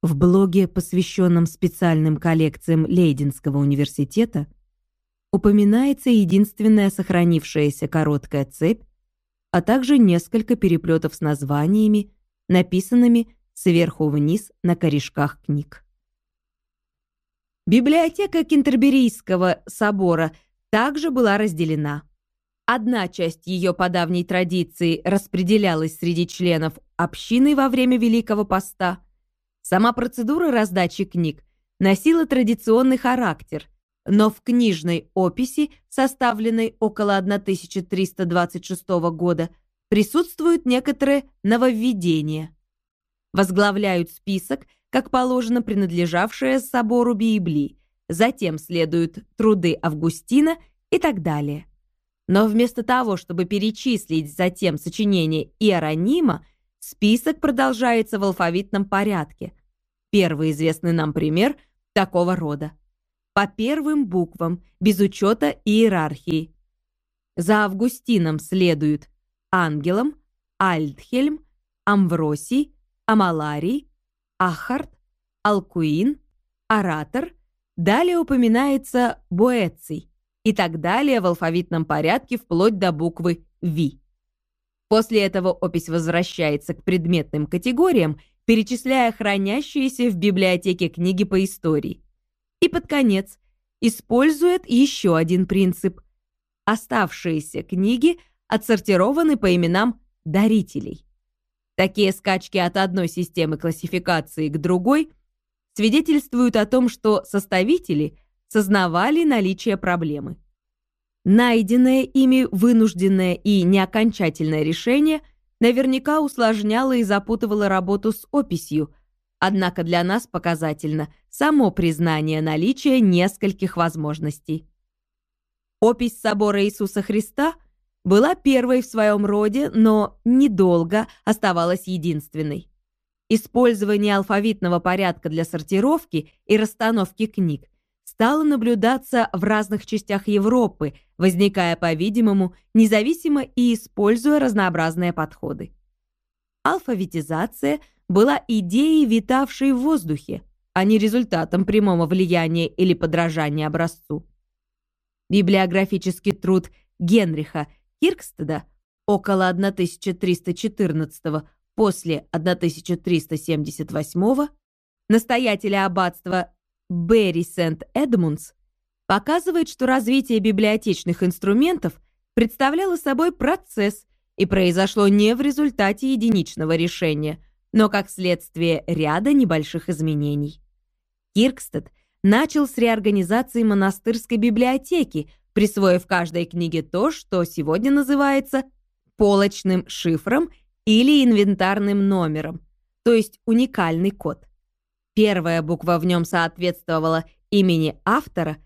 В блоге, посвященном специальным коллекциям Лейденского университета, упоминается единственная сохранившаяся короткая цепь, а также несколько переплетов с названиями, написанными сверху вниз на корешках книг. Библиотека Кентерберийского собора также была разделена. Одна часть ее по давней традиции распределялась среди членов общины во время Великого Поста – Сама процедура раздачи книг носила традиционный характер, но в книжной описи, составленной около 1326 года, присутствуют некоторые нововведения. Возглавляют список, как положено, принадлежавшие собору Библии, затем следуют труды Августина и так далее. Но вместо того, чтобы перечислить затем сочинение Иеронима, список продолжается в алфавитном порядке, Первый известный нам пример такого рода. По первым буквам, без учета иерархии. За Августином следуют Ангелом, Альдхельм, Амвросий, Амаларий, Ахарт, Алкуин, Оратор, далее упоминается Боэций и так далее в алфавитном порядке вплоть до буквы Ви. После этого опись возвращается к предметным категориям перечисляя хранящиеся в библиотеке книги по истории. И под конец использует еще один принцип. Оставшиеся книги отсортированы по именам дарителей. Такие скачки от одной системы классификации к другой свидетельствуют о том, что составители сознавали наличие проблемы. Найденное ими вынужденное и неокончательное решение – наверняка усложняло и запутывало работу с описью, однако для нас показательно само признание наличия нескольких возможностей. Опись собора Иисуса Христа была первой в своем роде, но недолго оставалась единственной. Использование алфавитного порядка для сортировки и расстановки книг стало наблюдаться в разных частях Европы, возникая, по-видимому, независимо и используя разнообразные подходы. Алфавитизация была идеей, витавшей в воздухе, а не результатом прямого влияния или подражания образцу. Библиографический труд Генриха Киркстеда около 1314 после 1378 настоятеля аббатства Берри Сент-Эдмундс показывает, что развитие библиотечных инструментов представляло собой процесс и произошло не в результате единичного решения, но как следствие ряда небольших изменений. Киркстед начал с реорганизации монастырской библиотеки, присвоив каждой книге то, что сегодня называется полочным шифром или инвентарным номером, то есть уникальный код. Первая буква в нем соответствовала имени автора,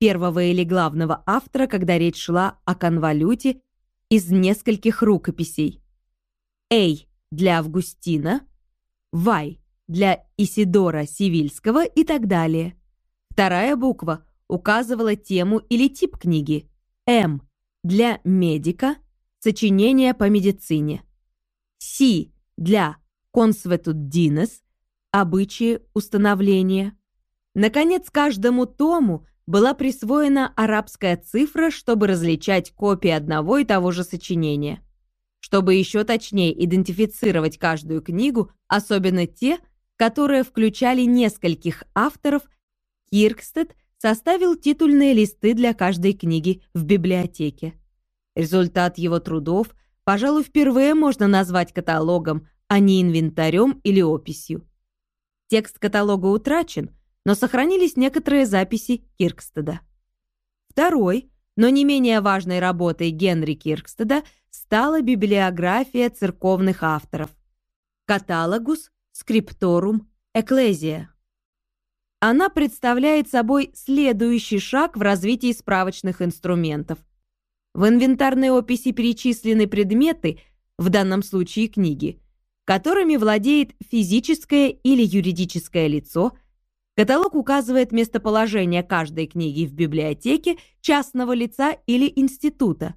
первого или главного автора, когда речь шла о конвалюте из нескольких рукописей. «Эй» для Августина, «Вай» для Исидора Сивильского и так далее. Вторая буква указывала тему или тип книги. «М» для медика, сочинение по медицине. «Си» для «Консветуддинес», обычаи установления. Наконец, каждому тому была присвоена арабская цифра, чтобы различать копии одного и того же сочинения. Чтобы еще точнее идентифицировать каждую книгу, особенно те, которые включали нескольких авторов, Киркстед составил титульные листы для каждой книги в библиотеке. Результат его трудов, пожалуй, впервые можно назвать каталогом, а не инвентарем или описью. Текст каталога утрачен, но сохранились некоторые записи Киркстеда. Второй, но не менее важной работой Генри Киркстеда стала библиография церковных авторов. Каталогус Скрипторум Экклезия. Она представляет собой следующий шаг в развитии справочных инструментов. В инвентарной описи перечислены предметы, в данном случае книги, которыми владеет физическое или юридическое лицо. Каталог указывает местоположение каждой книги в библиотеке частного лица или института.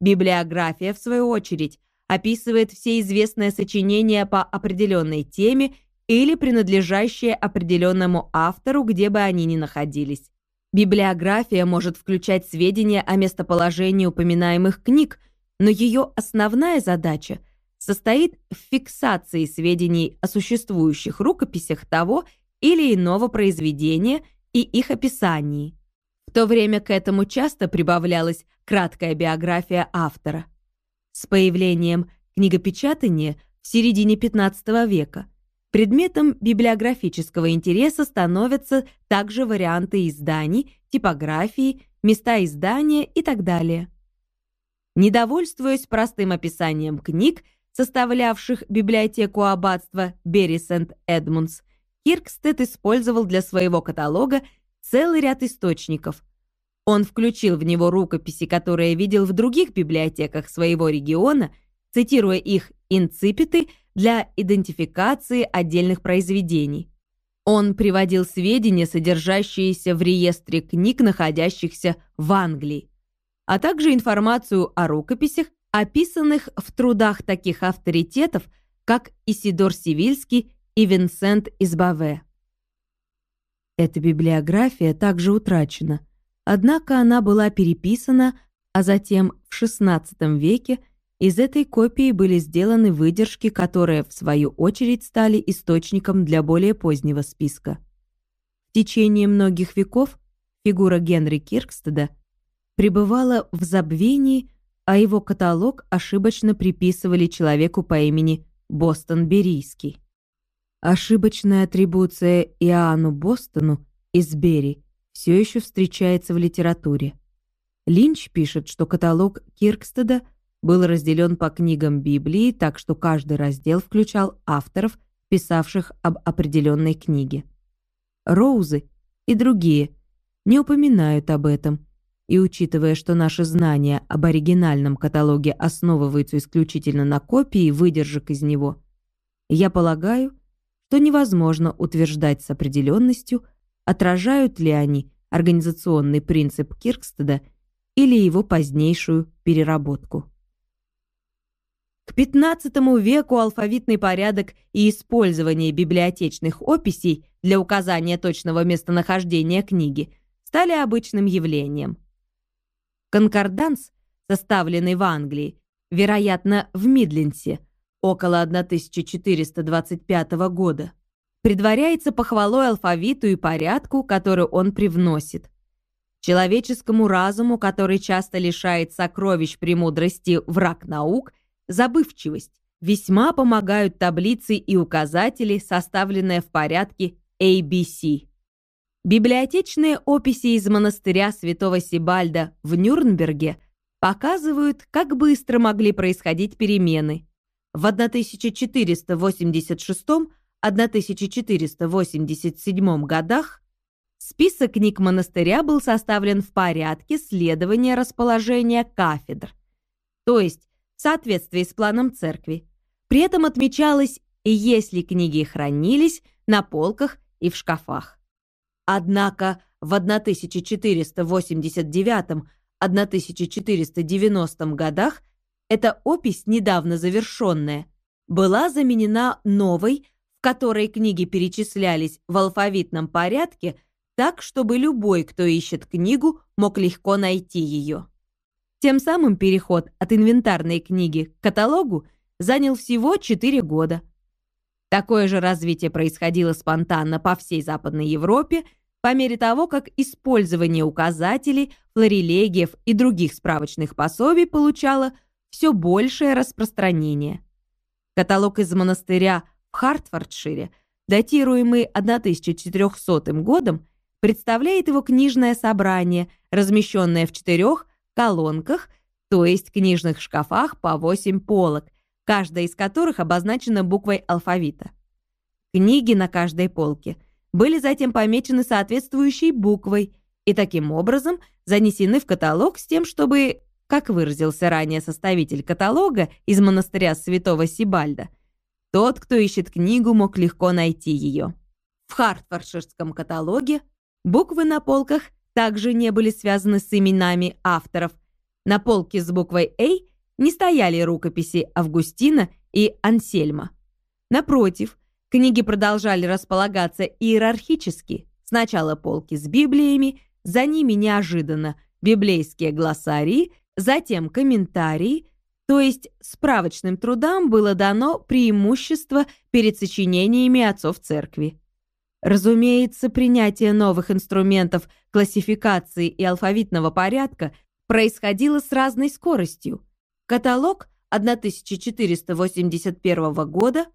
Библиография, в свою очередь, описывает все известные сочинения по определенной теме или принадлежащие определенному автору, где бы они ни находились. Библиография может включать сведения о местоположении упоминаемых книг, но ее основная задача состоит в фиксации сведений о существующих рукописях того или иного произведения и их описании. В то время к этому часто прибавлялась краткая биография автора. С появлением книгопечатания в середине XV века предметом библиографического интереса становятся также варианты изданий, типографии, места издания и так далее. Недовольствуясь простым описанием книг, составлявших библиотеку аббатства Берри Сент-Эдмундс, Киркстед использовал для своего каталога целый ряд источников. Он включил в него рукописи, которые видел в других библиотеках своего региона, цитируя их инципиты для идентификации отдельных произведений. Он приводил сведения, содержащиеся в реестре книг, находящихся в Англии, а также информацию о рукописях, описанных в трудах таких авторитетов, как Исидор Сивильский и Винсент из Баве. Эта библиография также утрачена, однако она была переписана, а затем в XVI веке из этой копии были сделаны выдержки, которые, в свою очередь, стали источником для более позднего списка. В течение многих веков фигура Генри Киркстеда пребывала в забвении, а его каталог ошибочно приписывали человеку по имени Бостон Берийский. Ошибочная атрибуция Иоанну Бостону из Бери все еще встречается в литературе. Линч пишет, что каталог Киркстеда был разделен по книгам Библии, так что каждый раздел включал авторов, писавших об определенной книге. Роузы и другие не упоминают об этом, и учитывая, что наши знания об оригинальном каталоге основываются исключительно на копии выдержек из него, я полагаю, что невозможно утверждать с определенностью, отражают ли они организационный принцип Киркстеда или его позднейшую переработку. К XV веку алфавитный порядок и использование библиотечных описей для указания точного местонахождения книги стали обычным явлением. Конкорданс, составленный в Англии, вероятно, в Мидлендсе, около 1425 года, предваряется похвалой алфавиту и порядку, который он привносит. Человеческому разуму, который часто лишает сокровищ премудрости враг наук, забывчивость, весьма помогают таблицы и указатели, составленные в порядке ABC. Библиотечные описи из монастыря святого Сибальда в Нюрнберге показывают, как быстро могли происходить перемены. В 1486-1487 годах список книг монастыря был составлен в порядке следования расположения кафедр, то есть в соответствии с планом церкви. При этом отмечалось, если книги хранились на полках и в шкафах. Однако в 1489-1490 годах эта опись, недавно завершенная, была заменена новой, в которой книги перечислялись в алфавитном порядке так, чтобы любой, кто ищет книгу, мог легко найти ее. Тем самым переход от инвентарной книги к каталогу занял всего 4 года – Такое же развитие происходило спонтанно по всей Западной Европе по мере того, как использование указателей, флорелегиев и других справочных пособий получало все большее распространение. Каталог из монастыря в Хартфордшире, датируемый 1400 годом, представляет его книжное собрание, размещенное в четырех колонках, то есть книжных шкафах по 8 полок, каждая из которых обозначена буквой алфавита. Книги на каждой полке были затем помечены соответствующей буквой и таким образом занесены в каталог с тем, чтобы, как выразился ранее составитель каталога из монастыря святого Сибальда, тот, кто ищет книгу, мог легко найти ее. В Хартфордширском каталоге буквы на полках также не были связаны с именами авторов. На полке с буквой «А» не стояли рукописи Августина и Ансельма. Напротив, Книги продолжали располагаться иерархически. Сначала полки с Библиями, за ними неожиданно библейские глоссарии, затем комментарии, то есть справочным трудам было дано преимущество перед сочинениями отцов церкви. Разумеется, принятие новых инструментов классификации и алфавитного порядка происходило с разной скоростью. Каталог 1481 года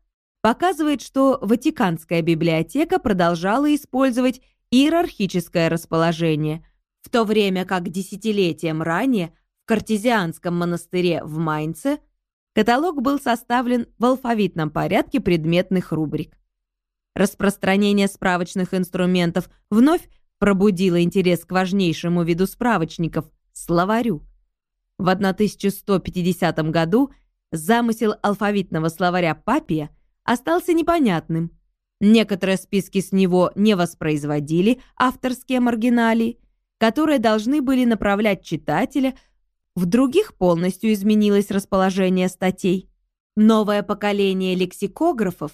показывает, что Ватиканская библиотека продолжала использовать иерархическое расположение, в то время как десятилетием ранее в Картезианском монастыре в Майнце каталог был составлен в алфавитном порядке предметных рубрик. Распространение справочных инструментов вновь пробудило интерес к важнейшему виду справочников – словарю. В 1150 году замысел алфавитного словаря Папия остался непонятным. Некоторые списки с него не воспроизводили авторские маргиналии, которые должны были направлять читателя, в других полностью изменилось расположение статей. Новое поколение лексикографов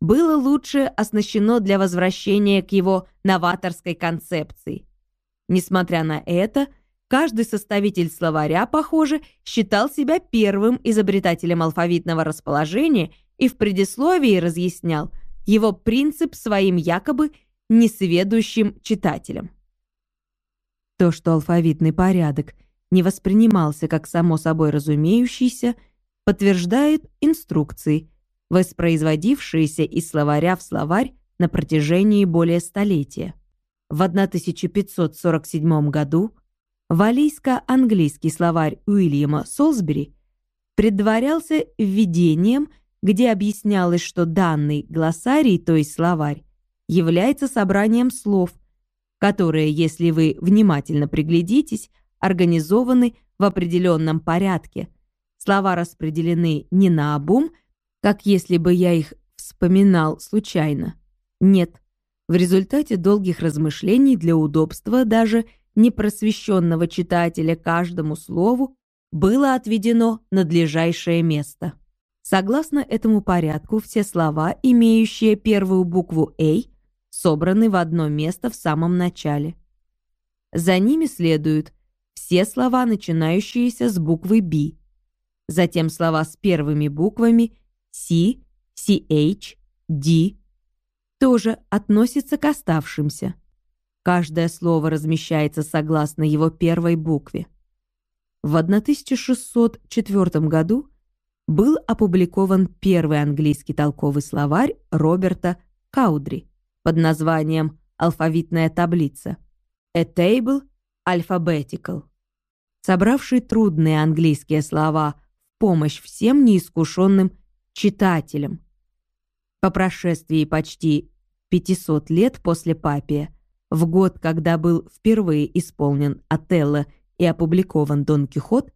было лучше оснащено для возвращения к его новаторской концепции. Несмотря на это, каждый составитель словаря, похоже, считал себя первым изобретателем алфавитного расположения и в предисловии разъяснял его принцип своим якобы несведущим читателям. То, что алфавитный порядок не воспринимался как само собой разумеющийся, подтверждает инструкции – воспроизводившиеся из словаря в словарь на протяжении более столетия. В 1547 году валийско-английский словарь Уильяма Солсбери предварялся введением, где объяснялось, что данный глоссарий, то есть словарь, является собранием слов, которые, если вы внимательно приглядитесь, организованы в определенном порядке. Слова распределены не на обум, как если бы я их вспоминал случайно. Нет. В результате долгих размышлений для удобства даже непросвещенного читателя каждому слову было отведено надлежащее место. Согласно этому порядку, все слова, имеющие первую букву «А», собраны в одно место в самом начале. За ними следуют все слова, начинающиеся с буквы «Б», затем слова с первыми буквами C, CH, D тоже относится к оставшимся. Каждое слово размещается согласно его первой букве. В 1604 году был опубликован первый английский толковый словарь Роберта Каудри под названием «Алфавитная таблица» «A Table Alphabetical», собравший трудные английские слова в помощь всем неискушенным читателям. По прошествии почти 500 лет после Папия, в год, когда был впервые исполнен Отелло и опубликован Дон Кихот,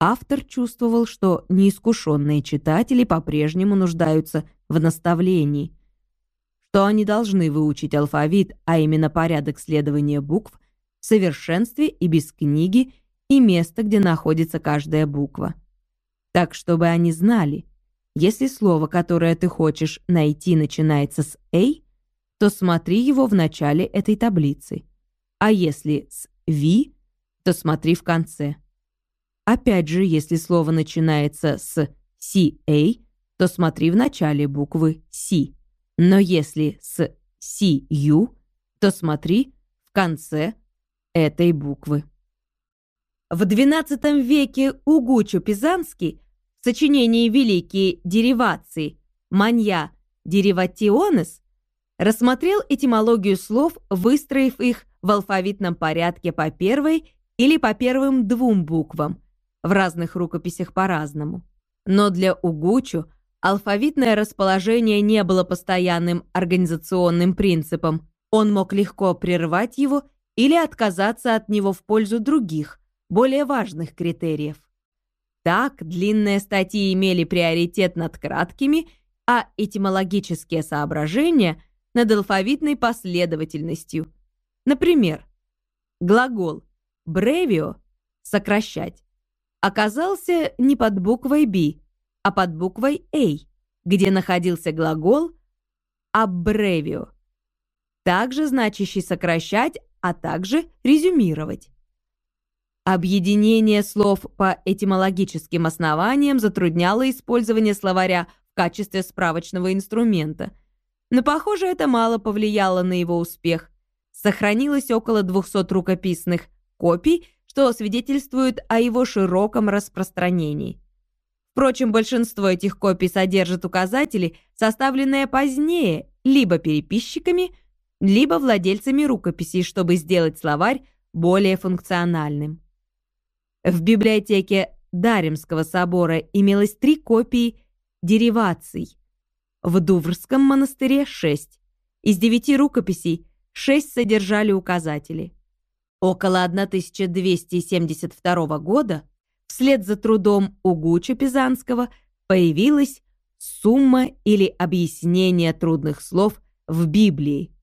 автор чувствовал, что неискушенные читатели по-прежнему нуждаются в наставлении, что они должны выучить алфавит, а именно порядок следования букв, в совершенстве и без книги и места, где находится каждая буква. Так, чтобы они знали, если слово, которое ты хочешь найти, начинается с «a», то смотри его в начале этой таблицы. А если с «v», то смотри в конце. Опять же, если слово начинается с «ca», то смотри в начале буквы «c». Но если с «cu», то смотри в конце этой буквы. В XII веке Угучу Пизанский в сочинении «Великие деривации» «Манья дериватионес» рассмотрел этимологию слов, выстроив их в алфавитном порядке по первой или по первым двум буквам, в разных рукописях по-разному. Но для Угучу алфавитное расположение не было постоянным организационным принципом, он мог легко прервать его или отказаться от него в пользу других, более важных критериев. Так, длинные статьи имели приоритет над краткими, а этимологические соображения — над алфавитной последовательностью. Например, глагол «бревио» — «сокращать» оказался не под буквой «b», а под буквой «a», где находился глагол аббревио, также значащий сокращать, а также резюмировать. Объединение слов по этимологическим основаниям затрудняло использование словаря в качестве справочного инструмента. Но, похоже, это мало повлияло на его успех. Сохранилось около 200 рукописных копий, что свидетельствует о его широком распространении. Впрочем, большинство этих копий содержит указатели, составленные позднее либо переписчиками, либо владельцами рукописей, чтобы сделать словарь более функциональным. В библиотеке Даремского собора имелось три копии дериваций. В Дуврском монастыре – шесть. Из девяти рукописей шесть содержали указатели. Около 1272 года вслед за трудом Угуча Пизанского появилась сумма или объяснение трудных слов в Библии.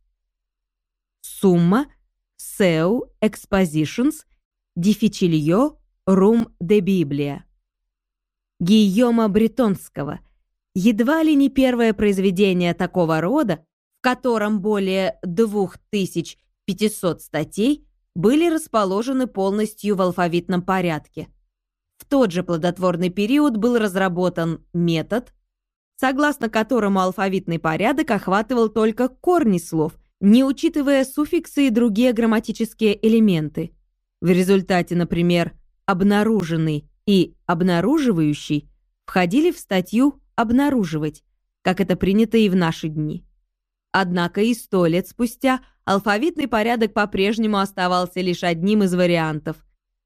Сумма Seu Expositions Difficilio Рум де Библия. Гийома Бретонского. Едва ли не первое произведение такого рода, в котором более 2500 статей были расположены полностью в алфавитном порядке. В тот же плодотворный период был разработан метод, согласно которому алфавитный порядок охватывал только корни слов, не учитывая суффиксы и другие грамматические элементы. В результате, например, обнаруженный и обнаруживающий входили в статью «обнаруживать», как это принято и в наши дни. Однако и сто лет спустя алфавитный порядок по-прежнему оставался лишь одним из вариантов.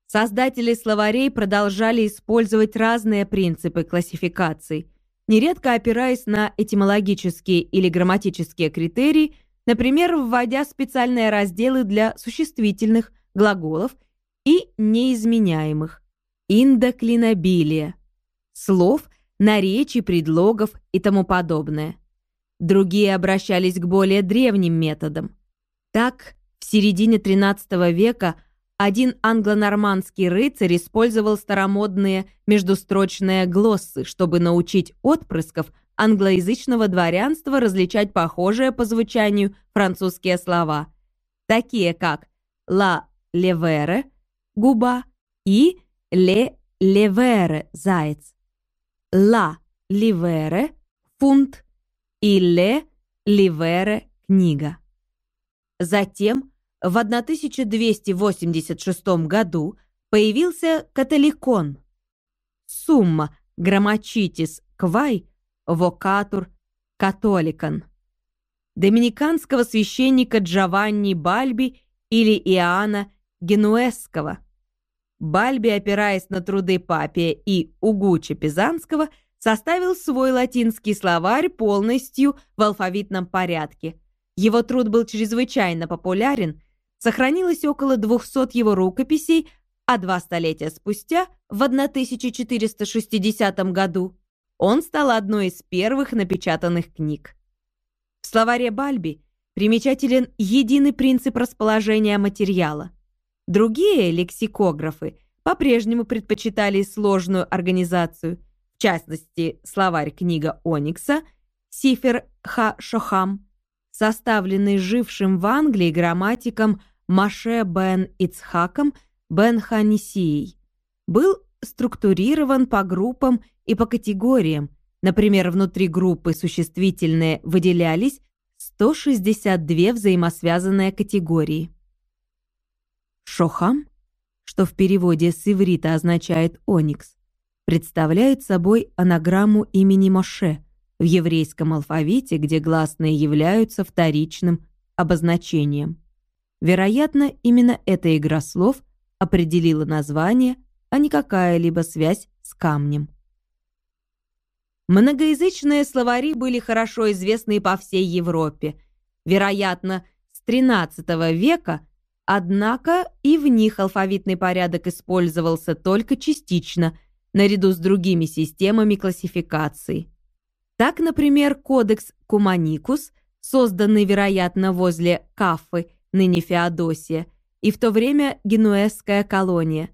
Создатели словарей продолжали использовать разные принципы классификации, нередко опираясь на этимологические или грамматические критерии, например, вводя специальные разделы для существительных, глаголов и неизменяемых, индоклинобилия, слов, наречий, предлогов и тому подобное. Другие обращались к более древним методам. Так, в середине XIII века один англо-нормандский рыцарь использовал старомодные междустрочные глоссы, чтобы научить отпрысков англоязычного дворянства различать похожие по звучанию французские слова, такие как «ла левере» губа и ле левере заяц. Ла ливере фунт и ле ливере книга. Затем в 1286 году появился католикон. Сумма граммачитис квай вокатур католикон. Доминиканского священника Джованни Бальби или Иоанна Генуэзского. Бальби, опираясь на труды Папия и Угуча Пизанского, составил свой латинский словарь полностью в алфавитном порядке. Его труд был чрезвычайно популярен, сохранилось около 200 его рукописей, а два столетия спустя, в 1460 году, он стал одной из первых напечатанных книг. В словаре Бальби примечателен единый принцип расположения материала – Другие лексикографы по-прежнему предпочитали сложную организацию, в частности, словарь-книга Оникса Сифер Ха Шохам, составленный жившим в Англии грамматиком Маше бен Ицхаком бен Ханисией, был структурирован по группам и по категориям. Например, внутри группы существительные выделялись 162 взаимосвязанные категории. Шохам, что в переводе с иврита означает «оникс», представляет собой анаграмму имени Моше в еврейском алфавите, где гласные являются вторичным обозначением. Вероятно, именно эта игра слов определила название, а не какая-либо связь с камнем. Многоязычные словари были хорошо известны по всей Европе. Вероятно, с XIII века Однако и в них алфавитный порядок использовался только частично, наряду с другими системами классификации. Так, например, кодекс Куманикус, созданный, вероятно, возле Кафы, ныне Феодосия, и в то время генуэзская колония,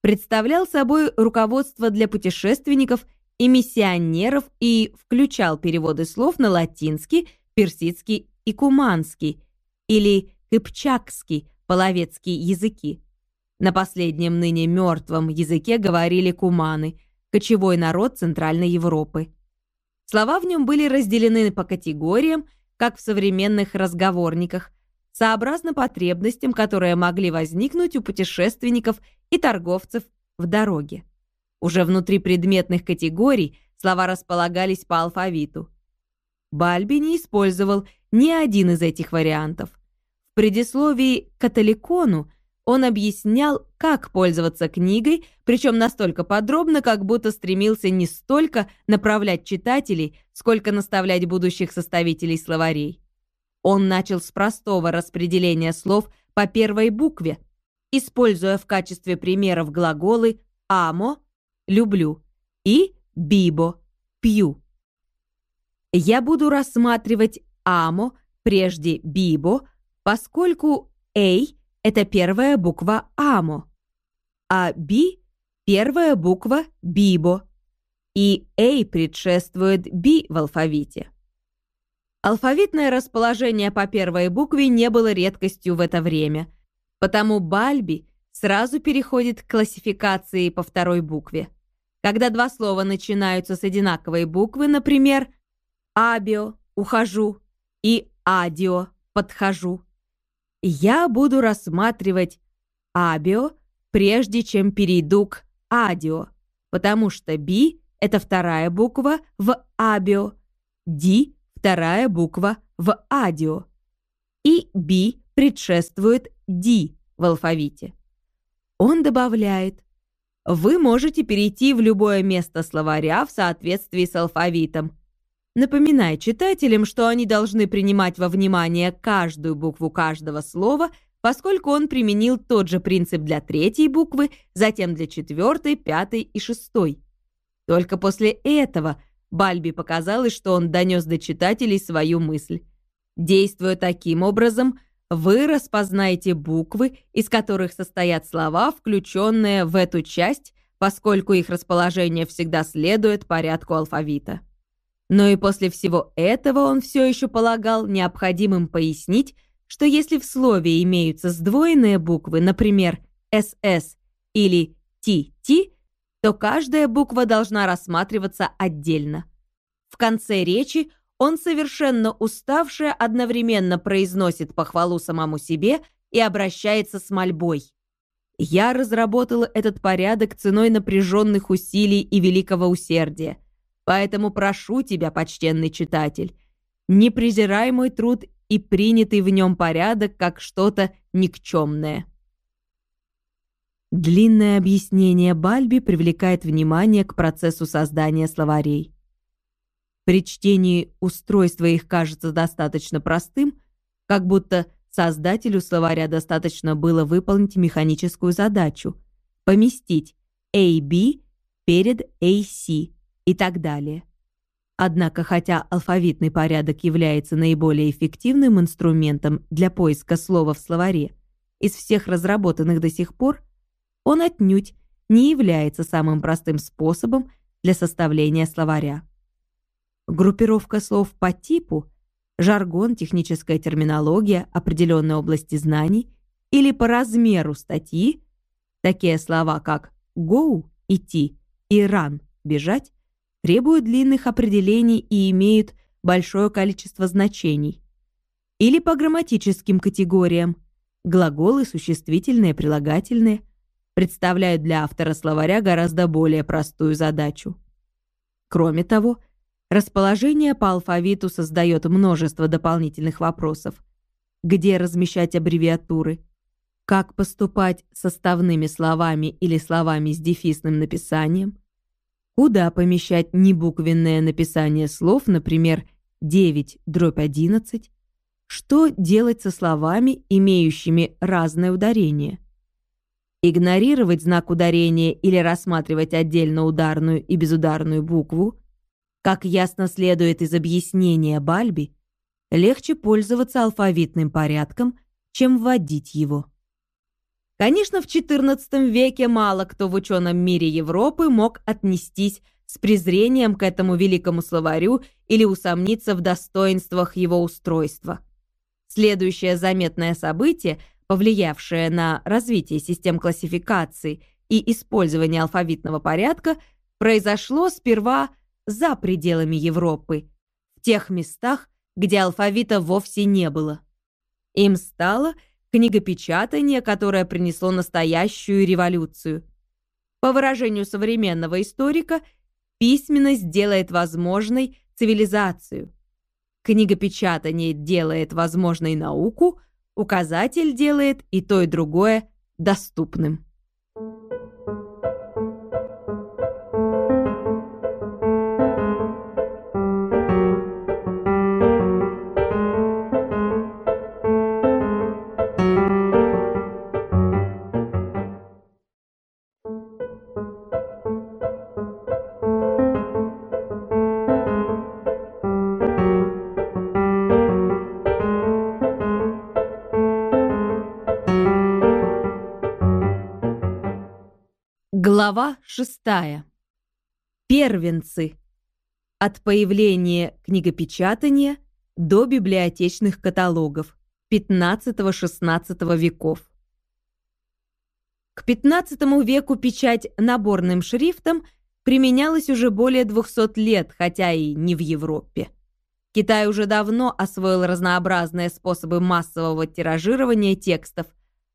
представлял собой руководство для путешественников и миссионеров и включал переводы слов на латинский, персидский и куманский или кыпчакский, половецкий языки. На последнем ныне мертвом языке говорили куманы, кочевой народ Центральной Европы. Слова в нем были разделены по категориям, как в современных разговорниках, сообразно потребностям, которые могли возникнуть у путешественников и торговцев в дороге. Уже внутри предметных категорий слова располагались по алфавиту. Бальби не использовал ни один из этих вариантов. В предисловии к католикону он объяснял, как пользоваться книгой, причем настолько подробно, как будто стремился не столько направлять читателей, сколько наставлять будущих составителей словарей. Он начал с простого распределения слов по первой букве, используя в качестве примеров глаголы «амо» — «люблю» и «бибо» — «пью». Я буду рассматривать «амо» прежде «бибо», поскольку «эй» — это первая буква «амо», а «би» — первая буква «бибо», и «эй» предшествует «би» в алфавите. Алфавитное расположение по первой букве не было редкостью в это время, потому Бальби сразу переходит к классификации по второй букве. Когда два слова начинаются с одинаковой буквы, например, «абио» — «ухожу» и «адио» — «подхожу», я буду рассматривать «абио», прежде чем перейду к «адио», потому что «би» — это вторая буква в «абио», «ди» вторая буква в адио. И би предшествует ди в алфавите. Он добавляет, вы можете перейти в любое место словаря в соответствии с алфавитом. Напоминай читателям, что они должны принимать во внимание каждую букву каждого слова, поскольку он применил тот же принцип для третьей буквы, затем для четвертой, пятой и шестой. Только после этого – Бальби показалось, что он донес до читателей свою мысль. Действуя таким образом, вы распознаете буквы, из которых состоят слова, включенные в эту часть, поскольку их расположение всегда следует порядку алфавита. Но и после всего этого он все еще полагал необходимым пояснить, что если в слове имеются сдвоенные буквы, например, «СС» или «ТТ», то каждая буква должна рассматриваться отдельно. В конце речи он совершенно уставший одновременно произносит похвалу самому себе и обращается с мольбой. «Я разработала этот порядок ценой напряженных усилий и великого усердия, поэтому прошу тебя, почтенный читатель, не презирай мой труд и принятый в нем порядок как что-то никчемное». Длинное объяснение Бальби привлекает внимание к процессу создания словарей. При чтении устройство их кажется достаточно простым, как будто создателю словаря достаточно было выполнить механическую задачу – поместить AB перед AC и так далее. Однако, хотя алфавитный порядок является наиболее эффективным инструментом для поиска слова в словаре из всех разработанных до сих пор, он отнюдь не является самым простым способом для составления словаря. Группировка слов по типу, жаргон, техническая терминология определенной области знаний или по размеру статьи, такие слова как «go» — «идти» и «run» — «бежать», требуют длинных определений и имеют большое количество значений. Или по грамматическим категориям — глаголы, существительные, прилагательные — представляют для автора словаря гораздо более простую задачу. Кроме того, расположение по алфавиту создает множество дополнительных вопросов. Где размещать аббревиатуры? Как поступать с составными словами или словами с дефисным написанием? Куда помещать небуквенное написание слов, например, 9 дробь 11? Что делать со словами, имеющими разное ударение? игнорировать знак ударения или рассматривать отдельно ударную и безударную букву, как ясно следует из объяснения Бальби, легче пользоваться алфавитным порядком, чем вводить его. Конечно, в XIV веке мало кто в ученом мире Европы мог отнестись с презрением к этому великому словарю или усомниться в достоинствах его устройства. Следующее заметное событие, повлиявшее на развитие систем классификации и использование алфавитного порядка, произошло сперва за пределами Европы, в тех местах, где алфавита вовсе не было. Им стало книгопечатание, которое принесло настоящую революцию. По выражению современного историка, письменность делает возможной цивилизацию. Книгопечатание делает возможной науку, указатель делает и то, и другое доступным. Глава шестая. Первенцы. От появления книгопечатания до библиотечных каталогов XV-XVI веков. К XV веку печать наборным шрифтом применялась уже более 200 лет, хотя и не в Европе. Китай уже давно освоил разнообразные способы массового тиражирования текстов.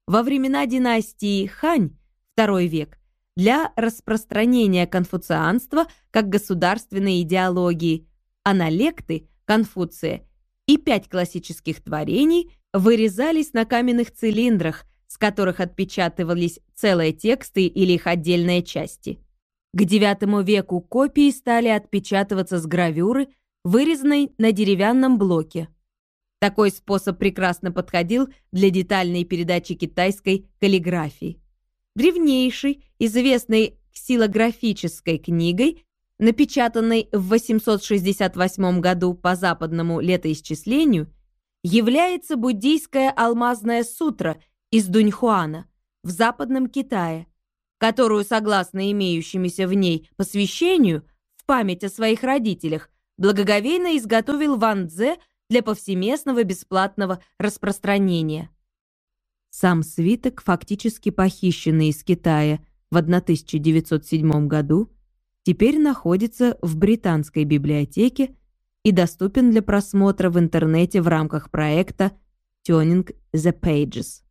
Во времена династии Хань, II век, для распространения конфуцианства как государственной идеологии, аналекты Конфуция и пять классических творений вырезались на каменных цилиндрах, с которых отпечатывались целые тексты или их отдельные части. К IX веку копии стали отпечатываться с гравюры, вырезанной на деревянном блоке. Такой способ прекрасно подходил для детальной передачи китайской каллиграфии древнейшей, известной ксилографической книгой, напечатанной в 868 году по западному летоисчислению, является буддийская алмазная сутра из Дуньхуана в Западном Китае, которую, согласно имеющимися в ней посвящению, в память о своих родителях, благоговейно изготовил Ван Дзе для повсеместного бесплатного распространения. Сам свиток, фактически похищенный из Китая в 1907 году, теперь находится в британской библиотеке и доступен для просмотра в интернете в рамках проекта Turning the Pages.